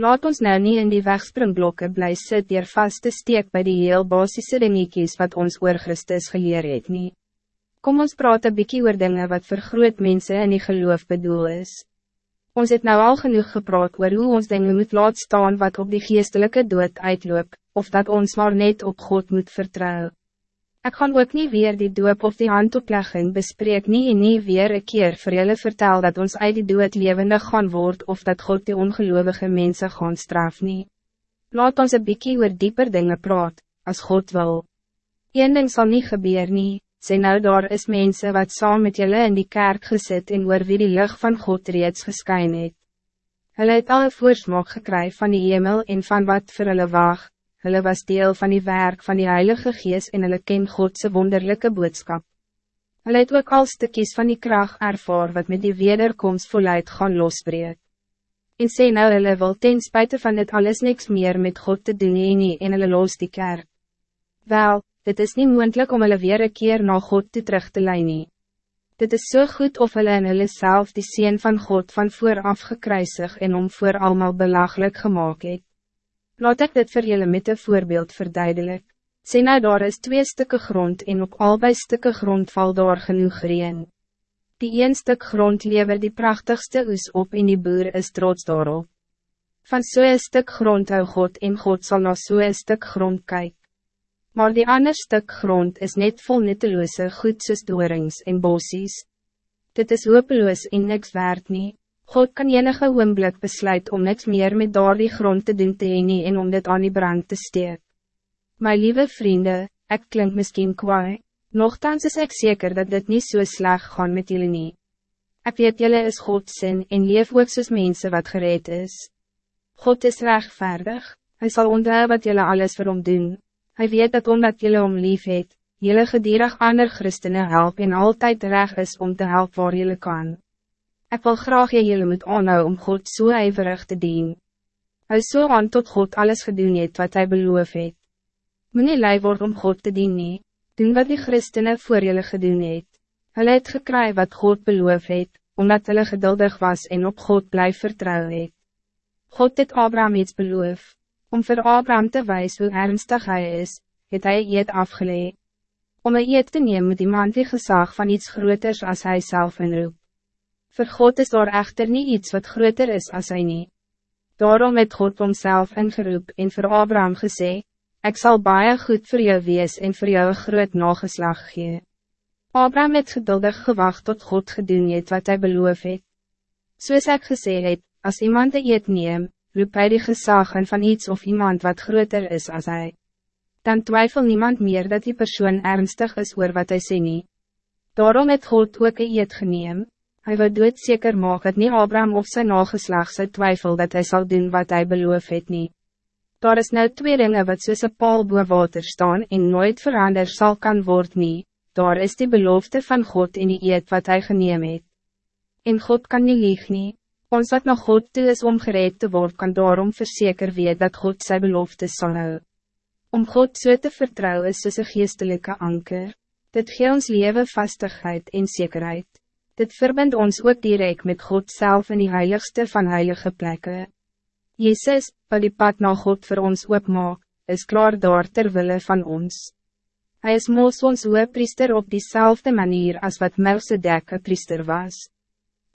Laat ons nou niet in die wegspringblokken bly sit dier vast te steek by die heel basisse dingetjies wat ons oor Christus geleer het nie. Kom ons praat een bykie oor dinge wat vir groot mense in die geloof bedoel is. Ons het nou al genoeg gepraat oor hoe ons dingen moet laat staan wat op die geestelijke dood uitloop, of dat ons maar net op God moet vertrouwen. Ik kan ook niet weer die doop of die handoplegging bespreek nie en nie weer een keer vir julle vertel dat ons uit die dood levende gaan word of dat God die ongelovige mensen gaan straf nie. Laat ons een bykie oor dieper dingen praat, als God wil. Een ding sal nie gebeur nie, sê nou daar is mensen wat saam met julle in die kerk gezet en oor wie die lucht van God reeds geskyn het. Hulle het al een voorsmaak gekry van die hemel en van wat vir hulle wacht hulle was deel van die werk van die Heilige Gees en hulle ken Godse wonderlijke boodskap. Hulle het ook al stukjes van die kracht ervaar wat met die wederkomst voluit gaan losbreek. En sê nou hulle wil ten spijt van dit alles niks meer met God te doen nie en hulle los die kerk. Wel, dit is niet moeilijk om hulle weer een keer na God te terug te leiden. nie. Dit is zo so goed of hulle in hulle self die Seen van God van vooraf gekruisig en om voor allemaal belachelijk gemaakt het. Laat ik dit voor jullie met een voorbeeld verduidelijk. Sê nou daar is twee stukken grond en op albei stukken grond val daar genoeg reen. Die een stuk grond lever die prachtigste oes op en die boer is trots daarop. Van zo'n so stuk grond hou God en God zal naar zo'n so stuk grond kijken. Maar die ander stuk grond is net vol nutteloze goed soos doorings en bossies. Dit is hopeloos en niks waard niet. God kan enige oomblik besluit om niks meer met daar die grond te doen te nie en om dit aan die brand te steek. My lieve vrienden, ik klink misschien kwaai, nogthans is ik zeker dat dit niet zo so sleg gaan met jullie nie. Ek weet jullie is Godsin en leef ook soos mense wat gereed is. God is rechtvaardig, hij zal onthou wat jullie alles vir hom doen. Hij weet dat omdat jullie om lief het, jullie gedierig ander christenen help en altijd recht is om te helpen waar jullie kan. Ik wil graag jy jullie moet aanhou om God zo so ijverig te dien. Is so aan tot God alles gedoen het wat hij beloof het. Moet nie lei word om God te dien nie, doen wat die christenen voor jullie gedoen het. Hulle het gekry wat God beloof het, omdat hulle geduldig was en op God blijf vertrouwen het. God het Abraham iets beloof, om voor Abraham te wijzen hoe ernstig hij is, het hij eet afgeleid. Om een eet te nemen moet iemand die gezag van iets groters als hij zelf inroep. Voor God is daar echter niet iets wat groter is als hij niet. Daarom het God homself ingeroep en voor Abraham gesê, Ik zal baie goed voor jou wees en voor jou een groot nageslag gee. Abraham het geduldig gewacht tot God gedoen het wat hij beloof het. Soos ek gesê het, as iemand die eet neem, roep hy die gesagen van iets of iemand wat groter is als hij. Dan twijfel niemand meer dat die persoon ernstig is oor wat hij sê nie. Daarom het God ook een eet geneem, Hij wil dood zeker maak dat niet Abraham of zijn nageslag sy twijfel dat hij zal doen wat hij beloof het nie. Daar is nou twee dingen wat soos een paal boe water staan en nooit verander zal kan word nie, daar is die belofte van God in die eed wat hij geneem het. En God kan niet lieg nie, ons wat nog God toe is om gereed te worden kan daarom verzeker weet dat God zijn belofte zal hou. Om God so te vertrouwen is soos een geestelike anker, dit gee ons leven vastigheid en zekerheid. Dit verbindt ons ook direct met God zelf in die heiligste van heilige plekken. Jezus, wat die pad na God voor ons oopmaak, is klaar daar terwille van ons. Hij is moos ons priester op diezelfde manier als wat Melchizedek een priester was.